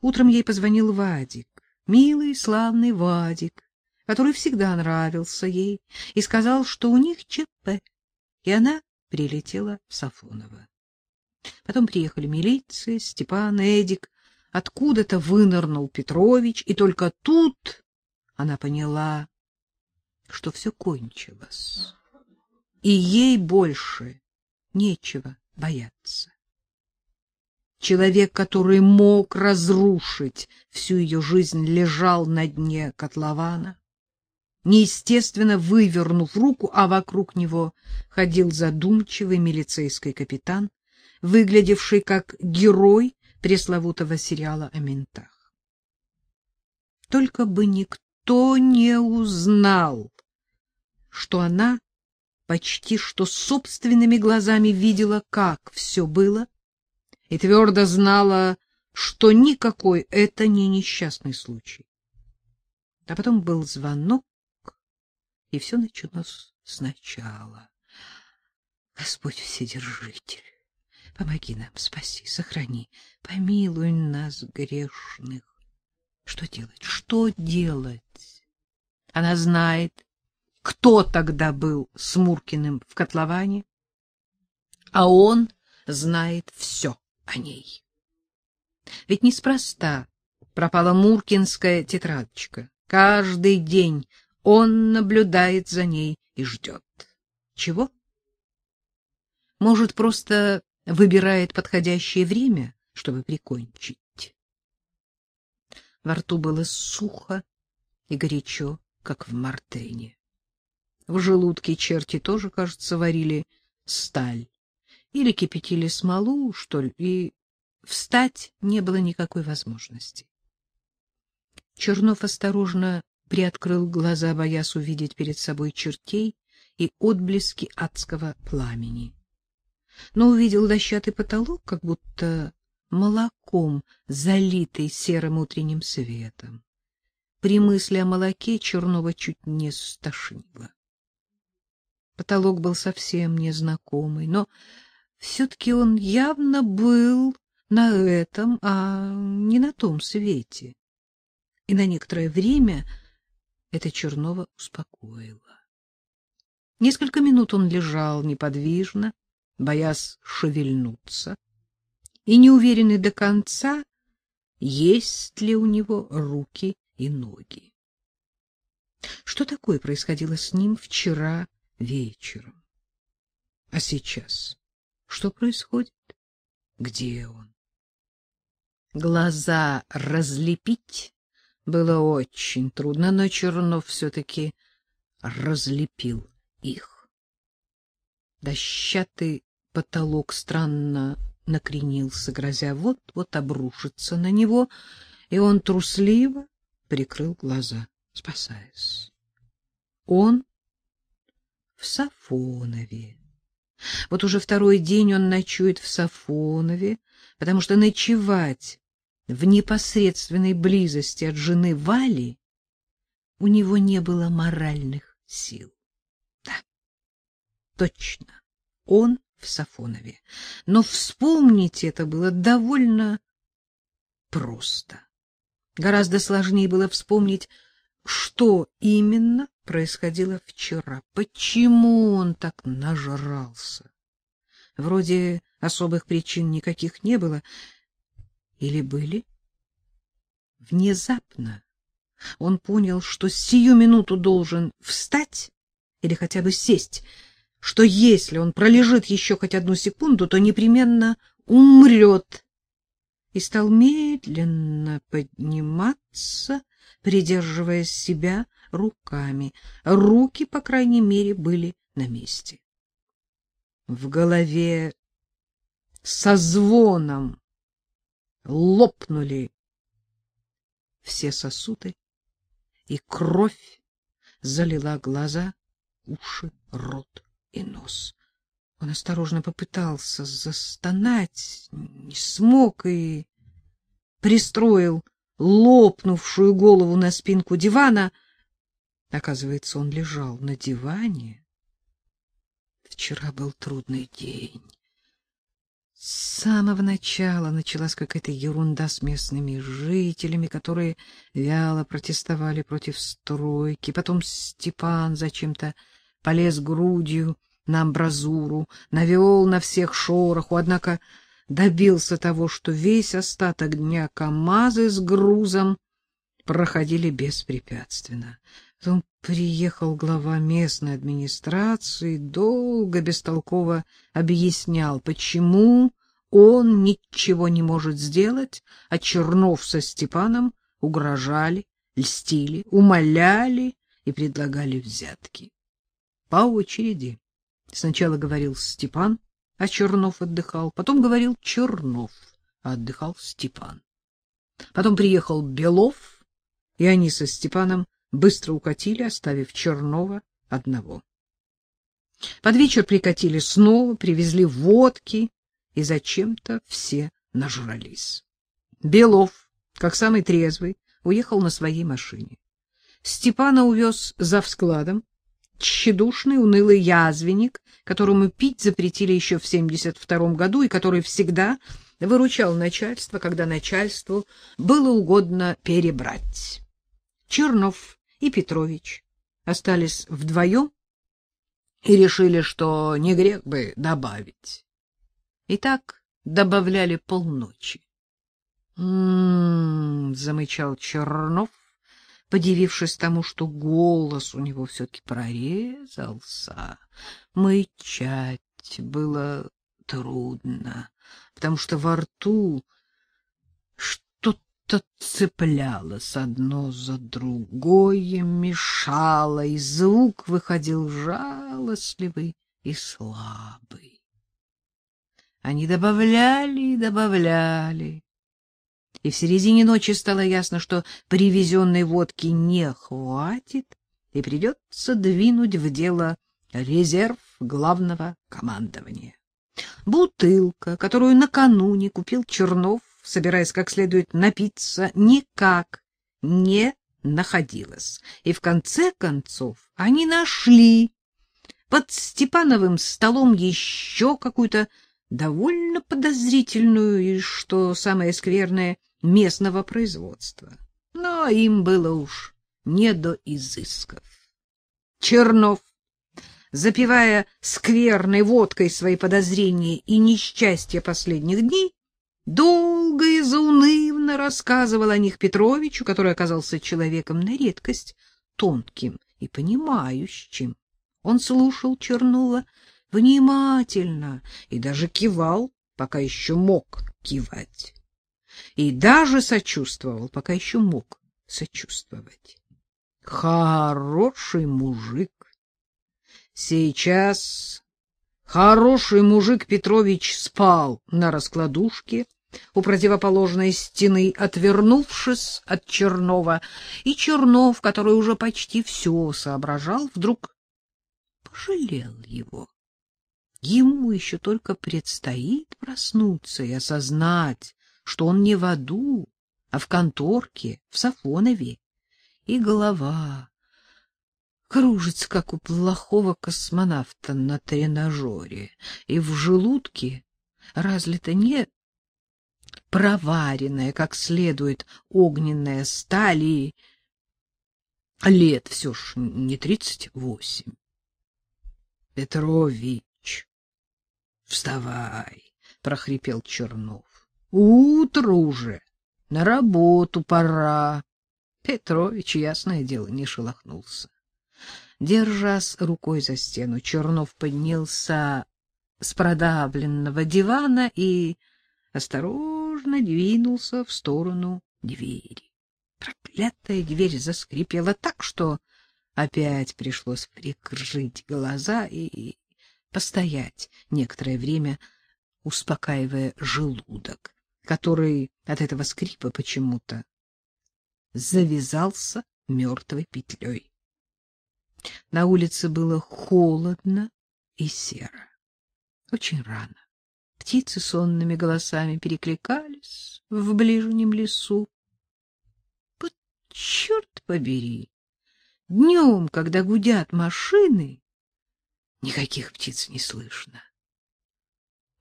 Утром ей позвонил Вадик, милый, славный Вадик, который всегда нравился ей, и сказал, что у них ЧП, и она прилетела в Сафоново. Потом приехали милиция, Степан, Эдик, откуда-то вынырнул Петрович, и только тут она поняла, что все кончилось, и ей больше нечего бояться. Человек, который мог разрушить всю ее жизнь, лежал на дне котлована, неестественно вывернув руку, а вокруг него ходил задумчивый милицейский капитан, выглядевший как герой пресловутого сериала о ментах. Только бы никто не узнал, что она почти что собственными глазами видела, как все было, и твердо знала, что никакой это не несчастный случай. А потом был звонок, и все началось сначала. Господь Вседержитель, помоги нам, спаси, сохрани, помилуй нас, грешных. Что делать? Что делать? Она знает, кто тогда был с Муркиным в котловане, а он знает все о ней. Ведь неспроста пропала Муркинская тетрадочка. Каждый день он наблюдает за ней и ждет. Чего? Может, просто выбирает подходящее время, чтобы прикончить. Во рту было сухо и горячо, как в мартене. В желудке черти тоже, кажется, варили сталь или кипятили смолу, что ли, и встать не было никакой возможности. Чернов осторожно приоткрыл глаза, боясь увидеть перед собой чертей и отблески адского пламени. Но увидел дощатый потолок, как будто молоком, залитый серым утренним светом. При мысли о молоке Чернова чуть не стошнило. Потолок был совсем незнакомый, но все-таки он явно был на этом, а не на том свете. И на некоторое время это Чернова успокоило. Несколько минут он лежал неподвижно, боясь шевельнуться, и неуверенный до конца, есть ли у него руки и ноги. Что такое происходило с ним вчера вечером? А сейчас? Что происходит? Где он? Глаза разлепить было очень трудно, но Чернов все-таки разлепил их. Дощатый потолок странно накренился, грозя вот-вот обрушиться на него, и он трусливо прикрыл глаза, спасаясь. Он в Сафонове. Вот уже второй день он ночует в Сафонове, потому что ночевать в непосредственной близости от жены Вали у него не было моральных сил. Да, точно, он в Сафонове. Но вспомнить это было довольно просто. Гораздо сложнее было вспомнить, что именно происходило вчера. Почему он так нажрался? Вроде особых причин никаких не было. Или были? Внезапно он понял, что сию минуту должен встать или хотя бы сесть, что если он пролежит еще хоть одну секунду, то непременно умрет, и стал медленно подниматься, придерживая себя руками. Руки, по крайней мере, были на месте. В голове со звоном лопнули все сосуды, и кровь залила глаза, уши, рот и нос. Он осторожно попытался застонать, не смог и пристроил лопнувшую голову на спинку дивана. Оказывается, он лежал на диване. Вчера был трудный день. С самого начала началась какая-то ерунда с местными жителями, которые вяло протестовали против стройки. Потом Степан зачем-то полез грудью на амбразуру, навел на всех шороху, однако добился того, что весь остаток дня КамАЗы с грузом проходили беспрепятственно. Потом приехал глава местной администрации, долго, бестолково объяснял, почему он ничего не может сделать, а Чернов со Степаном угрожали, льстили, умоляли и предлагали взятки. По очереди. Сначала говорил Степан, а Чернов отдыхал, потом говорил Чернов, а отдыхал Степан. Потом приехал Белов, и они со Степаном быстро укатили, оставив Чернова одного. Под вечер прикатили снова, привезли водки, и зачем-то все нажрались. Белов, как самый трезвый, уехал на своей машине. Степана увез за складом тщедушный, унылый язвенник, которому пить запретили еще в 72 году и который всегда выручал начальство, когда начальству было угодно перебрать. Чернов и Петрович остались вдвоем и решили, что не грех бы добавить. И так добавляли полночи. «М-м-м», замычал Чернов, подивившись тому, что голос у него все-таки прорезался. Мычать было трудно, потому что во рту что-то цеплялось одно за другое, мешало, и звук выходил жалостливый и слабый. Они добавляли и добавляли. И в середине ночи стало ясно, что привезенной водки не хватит, и придется двинуть в дело резерв главного командования. Бутылка, которую накануне купил Чернов, собираясь как следует напиться, никак не находилась. И в конце концов они нашли под Степановым столом еще какую-то довольно подозрительную и, что самое скверное, местного производства. Но им было уж не до изысков. Чернов, запивая скверной водкой свои подозрения и несчастья последних дней, долго и заунывно рассказывал о них Петровичу, который оказался человеком на редкость тонким и понимающим. Он слушал Чернова внимательно и даже кивал, пока еще мог кивать. И даже сочувствовал, пока еще мог сочувствовать. Хороший мужик. Сейчас хороший мужик Петрович спал на раскладушке у противоположной стены, отвернувшись от Чернова, и Чернов, который уже почти все соображал, вдруг пожалел его. Ему еще только предстоит проснуться и осознать, что он не в аду, а в конторке, в Сафонове, и голова кружится, как у плохого космонавта на тренажере, и в желудке разлито не проваренная как следует огненная сталь, и лет все ж не тридцать восемь. Петрович, Вставай, прохрипел Чернов. Утро уже, на работу пора. Петрович, ясное дело, не шелохнулся. Держась рукой за стену, Чернов поднялся с продавленного дивана и осторожно двинулся в сторону двери. Проклятая дверь заскрипела так, что опять пришлось прикрыть глаза и постоять некоторое время, успокаивая желудок, который от этого скрипа почему-то завязался мертвой петлей. На улице было холодно и серо. Очень рано. Птицы сонными голосами перекликались в ближнем лесу. Вот черт побери! Днем, когда гудят машины, Никаких птиц не слышно.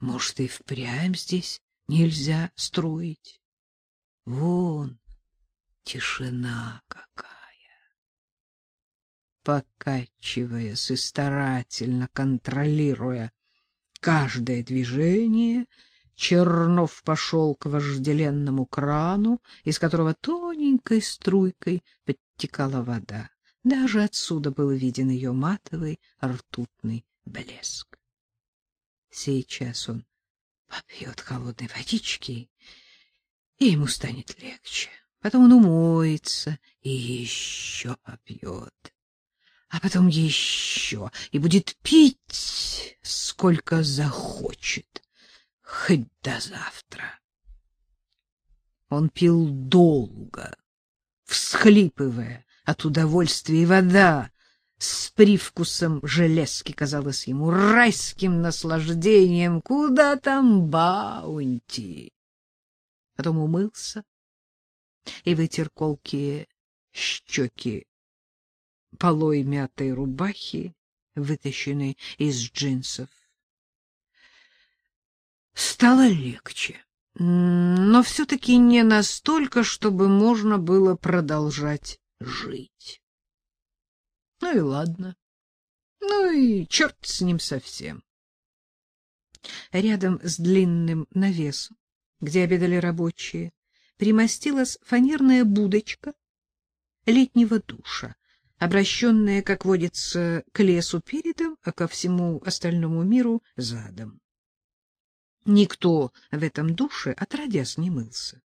Может, и впрямь здесь нельзя строить? Вон тишина какая! Покачиваясь и старательно контролируя каждое движение, Чернов пошел к вожделенному крану, из которого тоненькой струйкой подтекала вода. Даже отсюда был виден ее матовый ртутный блеск. Сейчас он попьет холодной водички, и ему станет легче. Потом он умоется и еще попьет. А потом еще, и будет пить, сколько захочет, хоть до завтра. Он пил долго, всхлипывая от удовольствия, и вода с привкусом железки казалась ему райским наслаждением. Куда там баунти? Потом умылся и вытер колкие щеки полой мятой рубахи, вытащенной из джинсов. Стало легче, но все-таки не настолько, чтобы можно было продолжать жить. Ну и ладно. Ну и черт с ним совсем. Рядом с длинным навесом, где обедали рабочие, примостилась фанерная будочка летнего душа, обращенная, как водится, к лесу передом, а ко всему остальному миру задом. Никто в этом душе отродясь не мылся.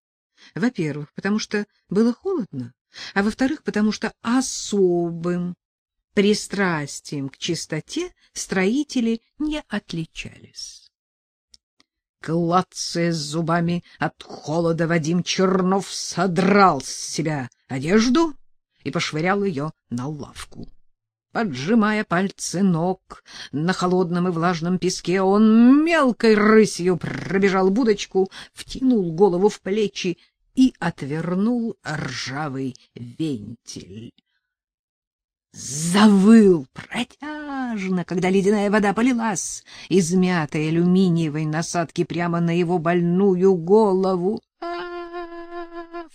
Во-первых, потому что было холодно, а во-вторых, потому что особым пристрастием к чистоте строители не отличались. Клацая зубами от холода, Вадим Чернов содрал с себя одежду и пошвырял ее на лавку. Поджимая пальцы ног на холодном и влажном песке, он мелкой рысью пробежал будочку, втянул голову в плечи и отвернул ржавый вентиль. Завыл протяжно, когда ледяная вода полилась из мятой алюминиевой насадки прямо на его больную голову.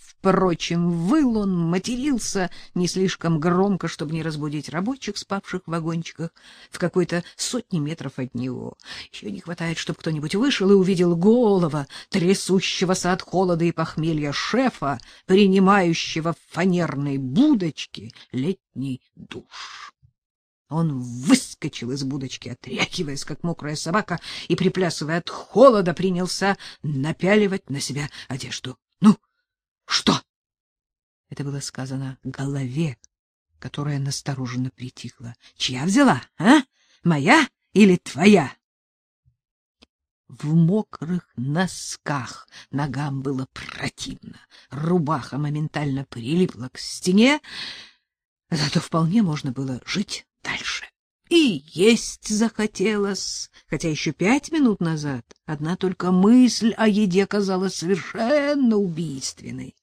Впрочем, выл он, матерился не слишком громко, чтобы не разбудить рабочих, спавших в вагончиках в какой-то сотни метров от него. Еще не хватает, чтобы кто-нибудь вышел и увидел голова, трясущегося от холода и похмелья шефа, принимающего в фанерной будочке летний душ. Он выскочил из будочки, отряхиваясь, как мокрая собака, и, приплясывая от холода, принялся напяливать на себя одежду. — Ну, что? Это было сказано голове, которая настороженно притихла. Чья взяла, а? Моя или твоя? В мокрых носках ногам было противно. Рубаха моментально прилипла к стене, зато вполне можно было жить дальше. И есть захотелось, хотя еще пять минут назад одна только мысль о еде казалась совершенно убийственной.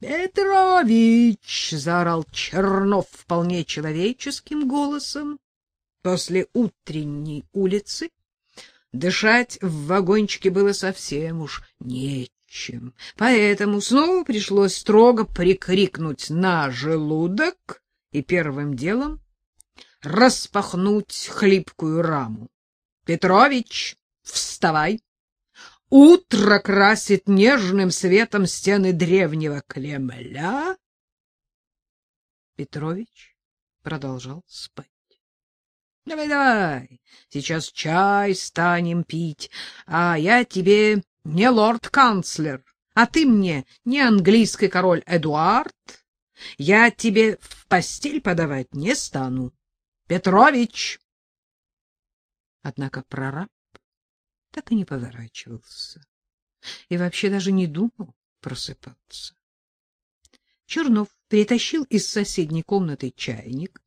Петрович, заорал Чернов вполне человеческим голосом. После утренней улицы дышать в вагончике было совсем уж нечем, поэтому снова пришлось строго прикрикнуть на желудок и первым делом распахнуть хлипкую раму. Петрович, вставай. Утро красит нежным светом стены древнего Кремля. Петрович продолжал спать. Давай, давай, сейчас чай станем пить, а я тебе не лорд-канцлер, а ты мне не английский король Эдуард. Я тебе в постель подавать не стану. Петрович! Однако прораб так и не поворачивался и вообще даже не думал просыпаться. Чернов притащил из соседней комнаты чайник,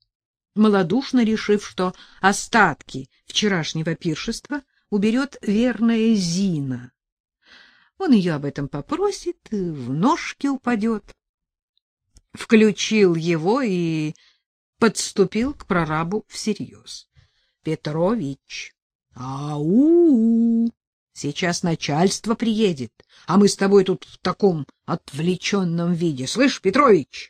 малодушно решив, что остатки вчерашнего пиршества уберет верная Зина. Он ее об этом попросит, в ножки упадет. Включил его и подступил к прорабу всерьез. — Петрович, Ау! Сейчас начальство приедет, а мы с тобой тут в таком отвлеченном виде. Слышь, Петрович,